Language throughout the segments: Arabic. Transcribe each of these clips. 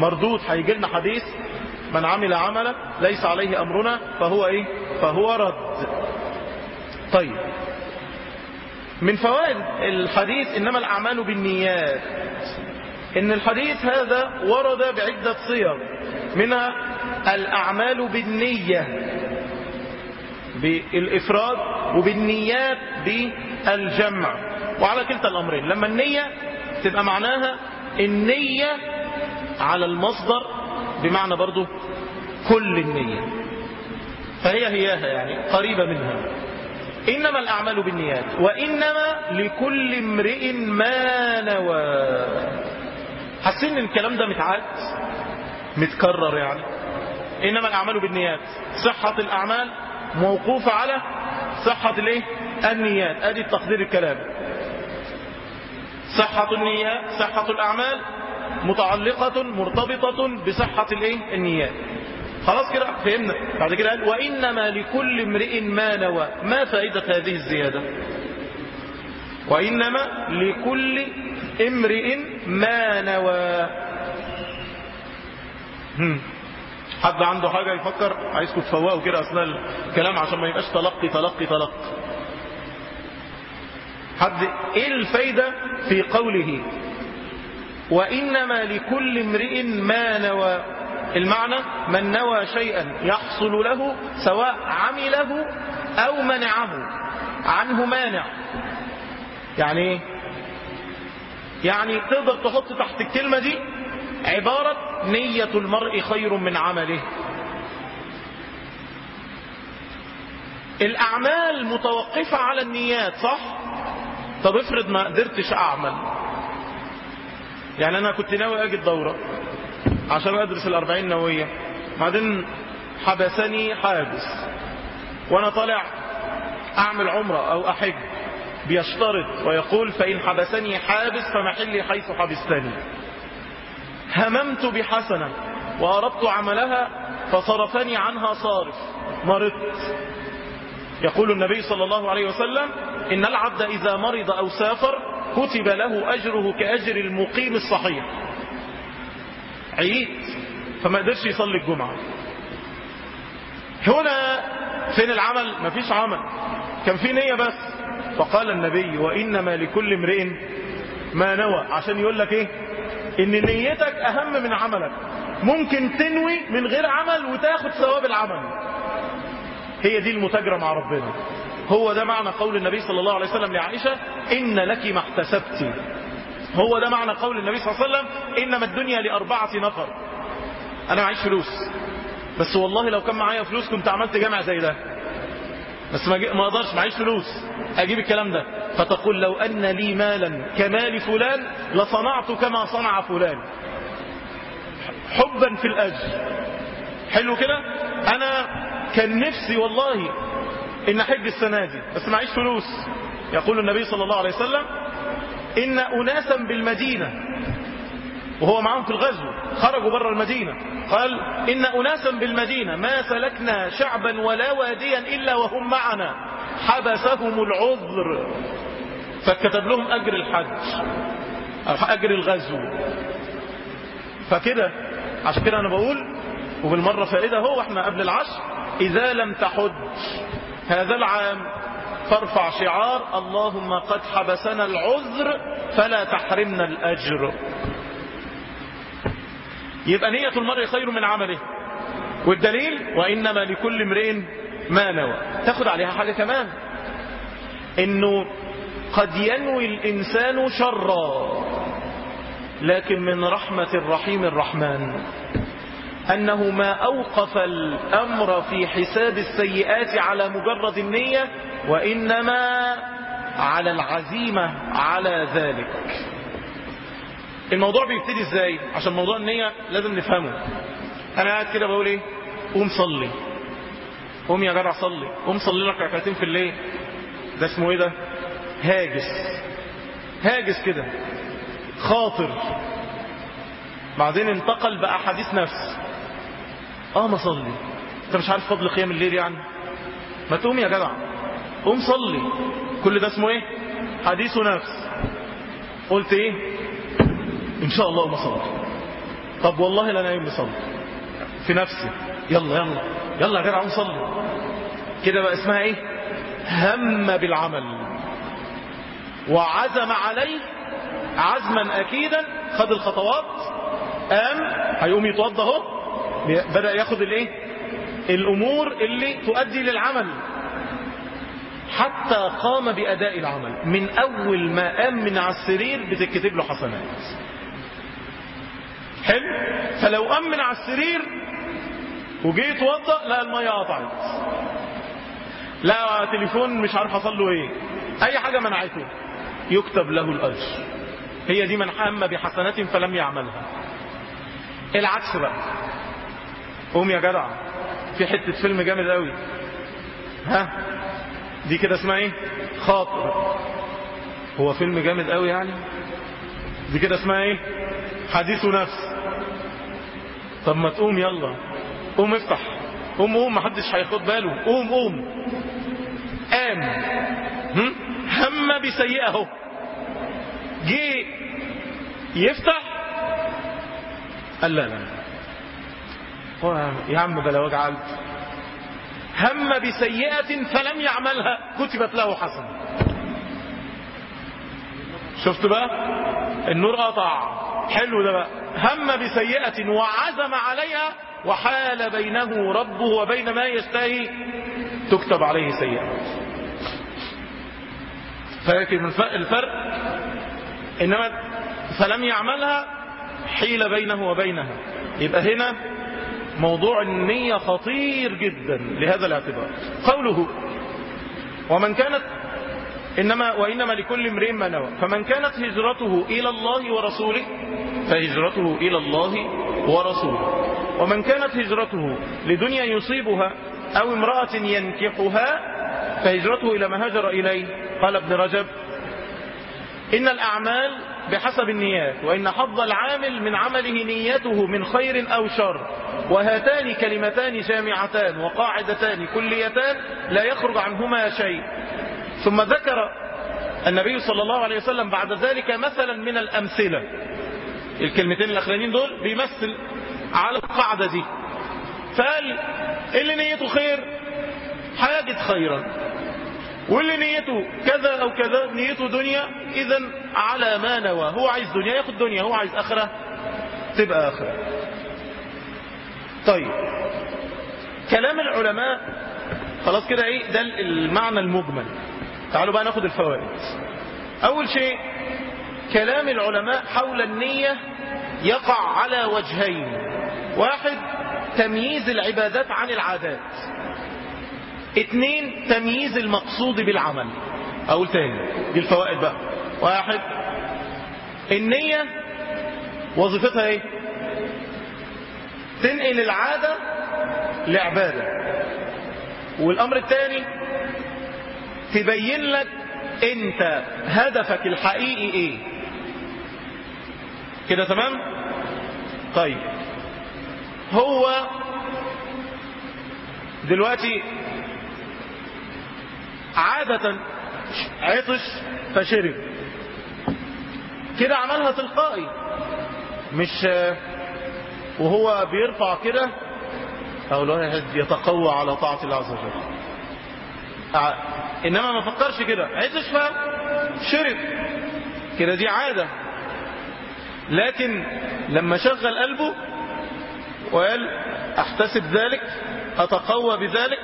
مردود هيجي لنا حديث من عمل عملا ليس عليه أمرنا فهو إيه؟ فهو رد. طيب. من فوائد الحديث إنما الأعمال بالنيات. إن الحديث هذا ورد بعدة صيغ. منها الأعمال بالنية بالإفراد وبالنيات بالجمع. وعلى كلتا الأمرين. لما النية تبقى معناها النية على المصدر بمعنى برضو كل النية. فهي هياها يعني قريبة منها. إنما الأعمال بالنيات وإنما لكل امرئ ما نوى. حاسين الكلام ده متعاد؟ متكرر يعني. إنما الأعمال بالنيات صحة الأعمال موقوفة على صحة الإيه؟ النيات. أدي التقدير الكلام. صحة النيات صحة الأعمال متعلقة مرتبطة بصحة الإيه؟ النيات. خلاص كده فهمنا. بعد كده قال وإنما لكل امرئ ما نوى. ما فائدة هذه الزيادة؟ وإنما لكل امرئ ما نوى. حد عنده حاجة يفكر؟ عايزكم تفوقوا كده أثناء الكلام عشان ما يبقاش تلقي تلقي تلقي. حد إيه الفايدة في قوله؟ وإنما لكل امرئ ما نوى. المعنى من نوى شيئا يحصل له سواء عمله أو منعه. عنه مانع. يعني إيه؟ يعني تقدر تحط تحت الكلمة دي عبارة نية المرء خير من عمله. الأعمال متوقفة على النيات صح؟ طب افرض ما قدرتش أعمل. يعني أنا كنت ناوي أجي الدورة عشان أدرس الأربعين نووية بعدين حبسني حابس. وأنا طالع أعمل عمرة أو أحج. بيشترط ويقول فإن حبسني حابس فمحلي حيث حبستني. هممت بحسنة وأردت عملها فصرفني عنها صارف. مرضت. يقول النبي صلى الله عليه وسلم إن العبد إذا مرض أو سافر كتب له أجره كأجر المقيم الصحيح. عيد؟ فما قدرش يصلي الجمعة. هنا فين العمل؟ مفيش عمل. كان في نية بس. فقال النبي وإنما لكل امرئ ما نوى. عشان يقول لك إيه؟ إن نيتك أهم من عملك. ممكن تنوي من غير عمل وتاخد ثواب العمل. هي دي المتاجرة مع ربنا. هو ده معنى قول النبي صلى الله عليه وسلم لعائشة إن لك ما احتسبت. هو ده معنى قول النبي صلى الله عليه وسلم إنما الدنيا لأربعة نفر. أنا معيش فلوس. بس والله لو كان معايا فلوس كنت عملت جامع زي ده. بس ما أقدرش معيش فلوس. أجيب الكلام ده. فتقول لو أن لي مالا كمال فلان لصنعت كما صنع فلان. حبا في الأجر. حلو كده؟ أنا كان نفسي والله إن احج السنة دي بس معيش فلوس. يقول النبي صلى الله عليه وسلم إن اناسا بالمدينة وهو معهم في الغزو خرجوا بره المدينة. قال إن أناسا بالمدينة ما سلكنا شعبا ولا واديا إلا وهم معنا. حبسهم العذر. فكتب لهم أجر الحج أجر الغزو. فكده عشان كده أنا بقول وبالمرة فائدة هو إحنا قبل العشر إذا لم تحج. هذا العام فارفع شعار اللهم قد حبسنا العذر فلا تحرمنا الأجر. يبقى نية المرء خير من عمله. والدليل وإنما لكل امرئ ما نوى. تاخد عليها حاجة كمان. إنه قد ينوي الإنسان شرا لكن من رحمة الرحيم الرحمن. أنه ما أوقف الأمر في حساب السيئات على مجرد النية وإنما على العزيمة على ذلك. الموضوع بيبتدي إزاي؟ عشان موضوع النية لازم نفهمه. أنا قاعد كده بقول إيه؟ قوم صلي. قوم يا جدع صلي. قوم صلي لك ركعتين في الليل. ده اسمه إيه ده؟ هاجس. هاجس كده. خاطر. بعدين انتقل بقى حديث نفس. آه ما صلي. أنت مش عارف فضل قيام الليل يعني؟ ما تقوم يا جدع. قوم صلي. كل ده اسمه إيه؟ حديث نفس قلت إيه؟ إن شاء الله ما صلي. طب والله لا نايم بصلي في نفسي. يلا يلا. يلا يا جدع نصلي كده بقى اسمها إيه؟ هم بالعمل. وعزم عليه عزما اكيدا. خد الخطوات. قام. هيقوم يتوضى أهو. بدأ ياخد الايه؟ الأمور اللي تؤدي للعمل. حتى قام بأداء العمل. من أول ما قام من على السرير بتتكتب له حسنات. حلو؟ فلو قام من على السرير وجي يتوضا لا المية قطعت. لا تليفون مش عارف حصل له إيه. أي حاجة منعته. يكتب له الأجر. هي دي من حام بحسنات فلم يعملها. العكس بقى. قوم يا جدع. في حتة فيلم جامد قوي ها؟ دي كده اسمها إيه؟ خاطر. هو فيلم جامد قوي يعني؟ دي كده اسمها إيه؟ حديث نفس. طب ما تقوم يلا. قوم افتح. قوم قوم محدش هياخد باله. قوم قوم. قام. هم؟ بسيئة أهو. جه يفتح. قال لا لا. يا عم بلا وجع قلب. هم بسيئة فلم يعملها. كتبت له حسنة شفت بقى؟ النور قطع. حلو ده بقى. هم بسيئة وعزم عليها وحال بينه ربه وبين ما يشتهي. تكتب عليه سيئة. فلكن الفرق. إنما فلم يعملها حيل بينه وبينها. يبقى هنا موضوع النية خطير جدا لهذا الاعتبار. قوله ومن كانت إنما وإنما لكل امرئ ما نوى. فمن كانت هجرته إلى الله ورسوله فهجرته إلى الله ورسوله. ومن كانت هجرته لدنيا يصيبها أو امرأة ينكحها فهجرته إلى ما هاجر إليه. قال ابن رجب إن الأعمال بحسب النيات وإن حظ العامل من عمله نيته من خير أو شر. وهاتان كلمتان جامعتان وقاعدتان كليتان لا يخرج عنهما شيء. ثم ذكر النبي صلى الله عليه وسلم بعد ذلك مثلا من الأمثلة. الكلمتين الأخرانيين دول بيمثل على القاعدة دي. فقال اللي نيته خير؟ هيجد خيرا. واللي نيته كذا أو كذا؟ نيته دنيا. إذا على ما نوى. هو عايز دنيا ياخد دنيا. هو عايز آخرة تبقى آخرة. طيب. كلام العلماء خلاص كده إيه ده المعنى المجمل. تعالوا بقى ناخد الفوائد. أول شيء كلام العلماء حول النية يقع على وجهين. واحد تمييز العبادات عن العادات. اثنين تمييز المقصود بالعمل. أقول تاني دي الفوائد بقى. واحد النية وظيفتها إيه؟ تنقل العادة لعبادة. والأمر الثاني تبين لك أنت هدفك الحقيقي إيه. كده تمام؟ طيب. هو دلوقتي عادة عطش فشرب. كده عملها تلقائي مش وهو بيرفع كده أو لا يتقوى على طاعة الله عز وجل. إنما ما فكرش كده. عطش فشرب كده دي عادة. لكن لما شغل قلبه وقال أحتسب ذلك أتقوى بذلك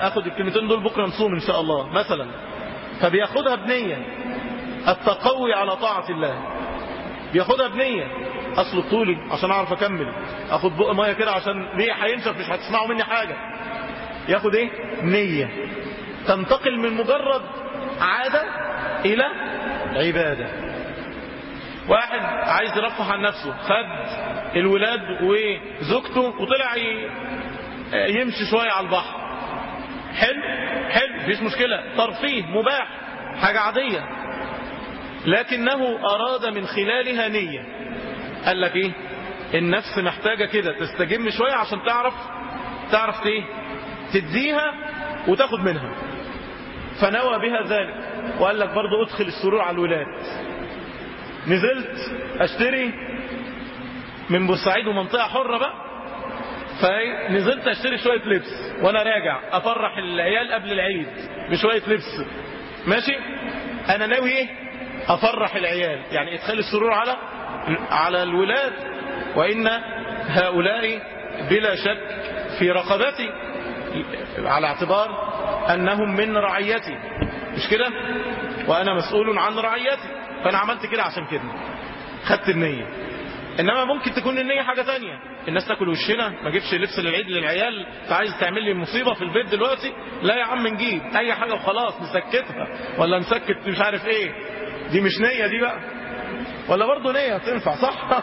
آخد الكلمتين دول بكرة نصوم إن شاء الله مثلا. فبياخدها بنية. التقوي على طاعة الله. بياخدها بنية. اصل الطولي عشان اعرف اكمل. اخد بق ميه كده عشان ليه هينشف مش هتسمعوا مني حاجة. ياخد إيه؟ نية. تنتقل من مجرد عادة إلى عبادة. واحد عايز يرفه عن نفسه خد الولاد وزوجته وطلع يمشي شوية على البحر. حلو؟ حلو مفيش مشكلة. ترفيه مباح حاجة عادية. لكنه أراد من خلالها نية. قال لك إيه؟ النفس محتاجة كده تستجم شوية عشان تعرف تعرف إيه؟ تديها وتاخد منها. فنوى بها ذلك وقال لك برضه ادخل السرور على الولاد. نزلت أشتري من بورسعيد ومنطقة حرة بقى فنزلت أشتري شوية لبس وأنا راجع أفرح العيال قبل العيد بشوية لبس. ماشي؟ أنا ناوي إيه؟ أفرح العيال. يعني إدخال السرور على على الولاد وإن هؤلاء بلا شك في رقبتي على اعتبار أنهم من رعيتي. مش كده؟ وأنا مسؤول عن رعيتي. فأنا عملت كده عشان كده. خدت النية. إنما ممكن تكون النية حاجة تانية. الناس تاكل وشنا ما جيبش لبس للعيد للعيال انت عايز تعمل لي مصيبة في البيت دلوقتي؟ لا يا عم نجيب. أي حاجة وخلاص نسكتها. ولا نسكت مش عارف إيه. دي مش نية دي بقى. ولا برضه نية تنفع صح؟